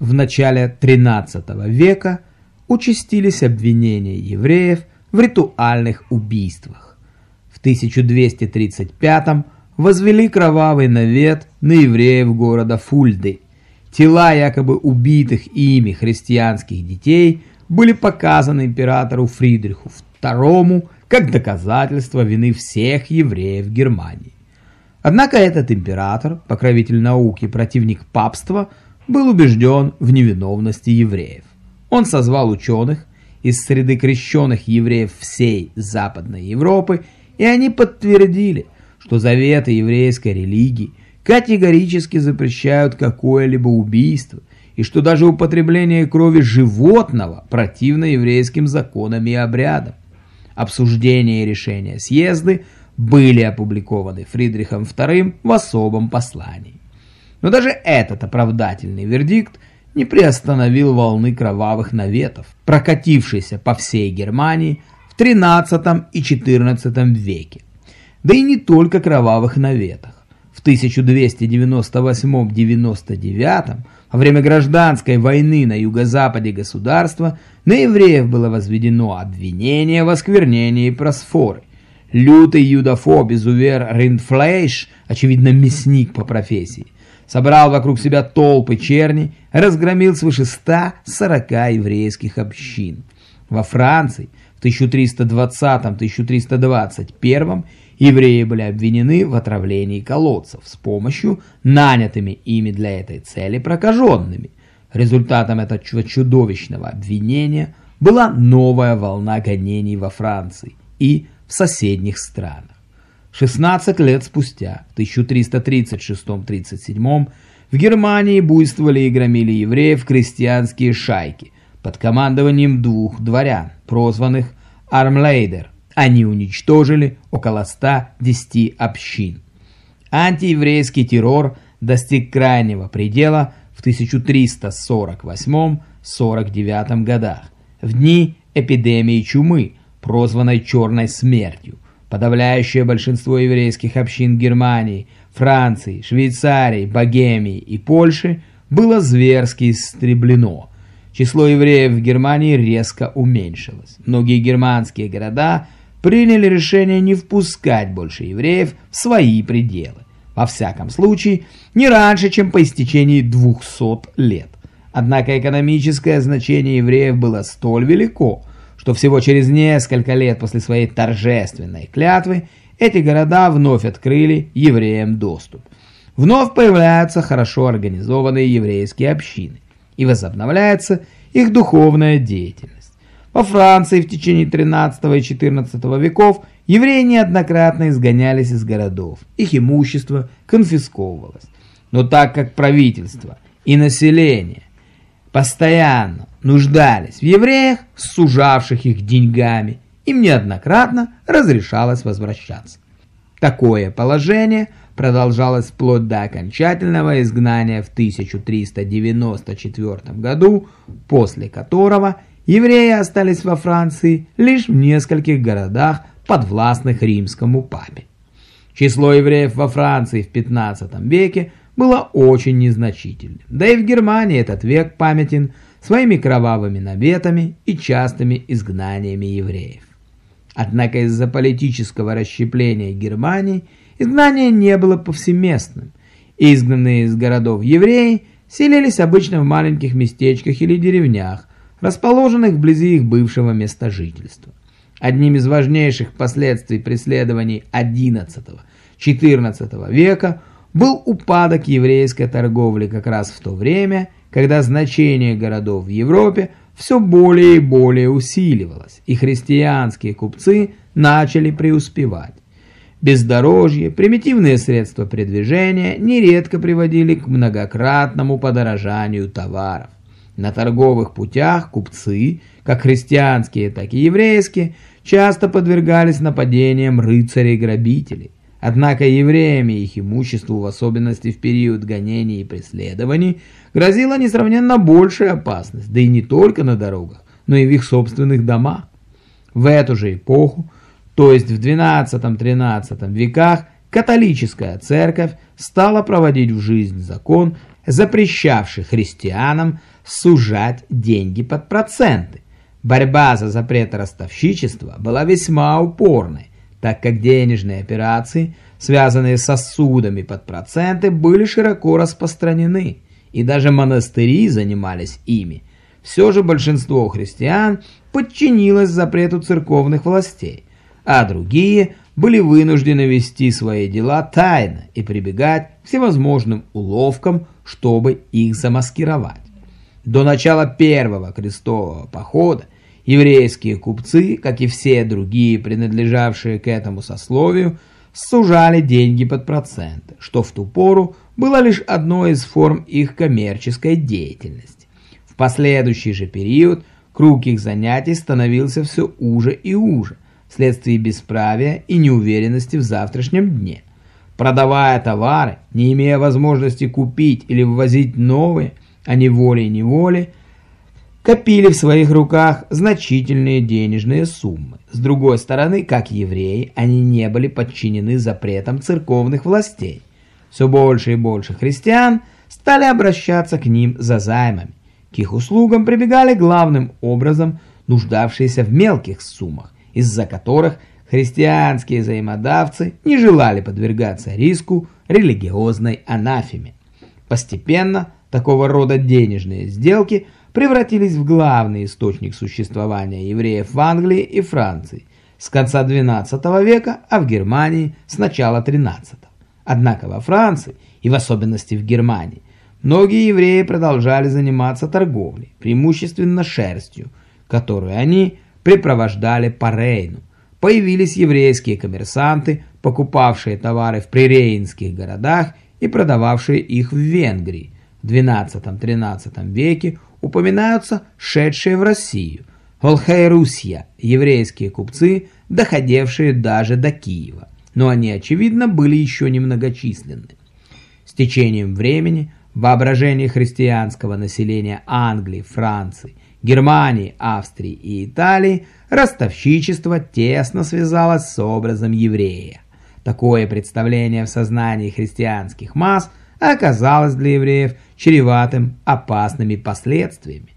в начале XIII века участились обвинения евреев в ритуальных убийствах. В 1235 возвели кровавый навет на евреев города Фульды. Тела якобы убитых ими христианских детей были показаны императору Фридриху II как доказательство вины всех евреев Германии. Однако этот император, покровитель науки, противник папства, был убежден в невиновности евреев. Он созвал ученых из среды крещенных евреев всей Западной Европы, и они подтвердили, что заветы еврейской религии категорически запрещают какое-либо убийство, и что даже употребление крови животного противно еврейским законам и обрядам. Обсуждения и решения съезды были опубликованы Фридрихом II в особом послании. Но даже этот оправдательный вердикт не приостановил волны кровавых наветов, прокатившейся по всей Германии в XIII и XIV веке. Да и не только кровавых наветах. В 1298-99 во время гражданской войны на юго-западе государства на евреев было возведено обвинение в осквернении просфоры. Лютый юдофоб изувер Риндфлейш, очевидно мясник по профессии, собрал вокруг себя толпы черни, разгромил свыше 140 еврейских общин. Во Франции в 1320-1321 евреи были обвинены в отравлении колодцев с помощью нанятыми ими для этой цели прокаженными. Результатом этого чудовищного обвинения была новая волна гонений во Франции и в соседних странах. 16 лет спустя, в 1336-37, в Германии буйствовали и громили евреев крестьянские шайки под командованием двух дворян, прозванных Армлейдер. Они уничтожили около 110 общин. Антиеврейский террор достиг крайнего предела в 1348-49 годах, в дни эпидемии чумы, прозванной «черной смертью», Подавляющее большинство еврейских общин Германии, Франции, Швейцарии, Богемии и Польши было зверски истреблено. Число евреев в Германии резко уменьшилось. Многие германские города приняли решение не впускать больше евреев в свои пределы. Во всяком случае, не раньше, чем по истечении 200 лет. Однако экономическое значение евреев было столь велико, что всего через несколько лет после своей торжественной клятвы эти города вновь открыли евреям доступ. Вновь появляются хорошо организованные еврейские общины, и возобновляется их духовная деятельность. Во Франции в течение 13 и 14 веков евреи неоднократно изгонялись из городов, их имущество конфисковывалось. Но так как правительство и население постоянно нуждались в евреях, сужавших их деньгами, им неоднократно разрешалось возвращаться. Такое положение продолжалось вплоть до окончательного изгнания в 1394 году, после которого евреи остались во Франции лишь в нескольких городах, подвластных римскому папе. Число евреев во Франции в 15 веке было очень незначительным, да и в Германии этот век памятен – своими кровавыми наветами и частыми изгнаниями евреев. Однако из-за политического расщепления Германии изгнание не было повсеместным. Изгнанные из городов евреи селились обычно в маленьких местечках или деревнях, расположенных вблизи их бывшего места жительства. Одним из важнейших последствий преследований XI-XIV века был упадок еврейской торговли как раз в то время, когда значение городов в Европе все более и более усиливалось, и христианские купцы начали преуспевать. Бездорожье, примитивные средства передвижения нередко приводили к многократному подорожанию товаров. На торговых путях купцы, как христианские, так и еврейские, часто подвергались нападениям рыцарей-грабителей. Однако евреям и их имуществу, в особенности в период гонений и преследований, грозила несравненно большая опасность, да и не только на дорогах, но и в их собственных домах. В эту же эпоху, то есть в XII-XIII веках, католическая церковь стала проводить в жизнь закон, запрещавший христианам сужать деньги под проценты. Борьба за запрет ростовщичества была весьма упорной, так как денежные операции, связанные с сосудами под проценты, были широко распространены, и даже монастыри занимались ими. Все же большинство христиан подчинилось запрету церковных властей, а другие были вынуждены вести свои дела тайно и прибегать к всевозможным уловкам, чтобы их замаскировать. До начала первого крестового похода еврейские купцы, как и все другие, принадлежавшие к этому сословию, сужали деньги под проценты, что в ту пору было лишь одной из форм их коммерческой деятельности. В последующий же период круг их занятий становился все уже и уже, вследствие бесправия и неуверенности в завтрашнем дне. Продавая товары, не имея возможности купить или ввозить новые, они волей-неволей копили в своих руках значительные денежные суммы. С другой стороны, как евреи, они не были подчинены запретам церковных властей. Все больше и больше христиан стали обращаться к ним за займами. К их услугам прибегали главным образом нуждавшиеся в мелких суммах, из-за которых христианские взаимодавцы не желали подвергаться риску религиозной анафеме. Постепенно такого рода денежные сделки превратились в главный источник существования евреев в Англии и Франции с конца XII века, а в Германии с начала XIII. Однако во Франции, и в особенности в Германии, многие евреи продолжали заниматься торговлей, преимущественно шерстью, которую они припровождали по Рейну. Появились еврейские коммерсанты, покупавшие товары в прирейнских городах и продававшие их в Венгрии. В XII-XIII веке упоминаются шедшие в Россию, Волхайрусья, еврейские купцы, доходившие даже до Киева, но они, очевидно, были еще немногочисленны. С течением времени воображение христианского населения Англии, Франции Германии, Австрии и Италии ростовщичество тесно связалось с образом еврея. Такое представление в сознании христианских масс оказалось для евреев чреватым опасными последствиями.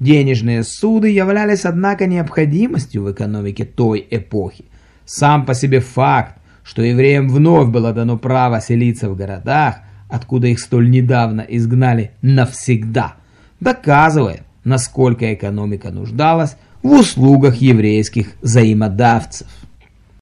Денежные суды являлись, однако, необходимостью в экономике той эпохи. Сам по себе факт, что евреям вновь было дано право селиться в городах, откуда их столь недавно изгнали навсегда, доказывает, насколько экономика нуждалась в услугах еврейских взаимодавцев.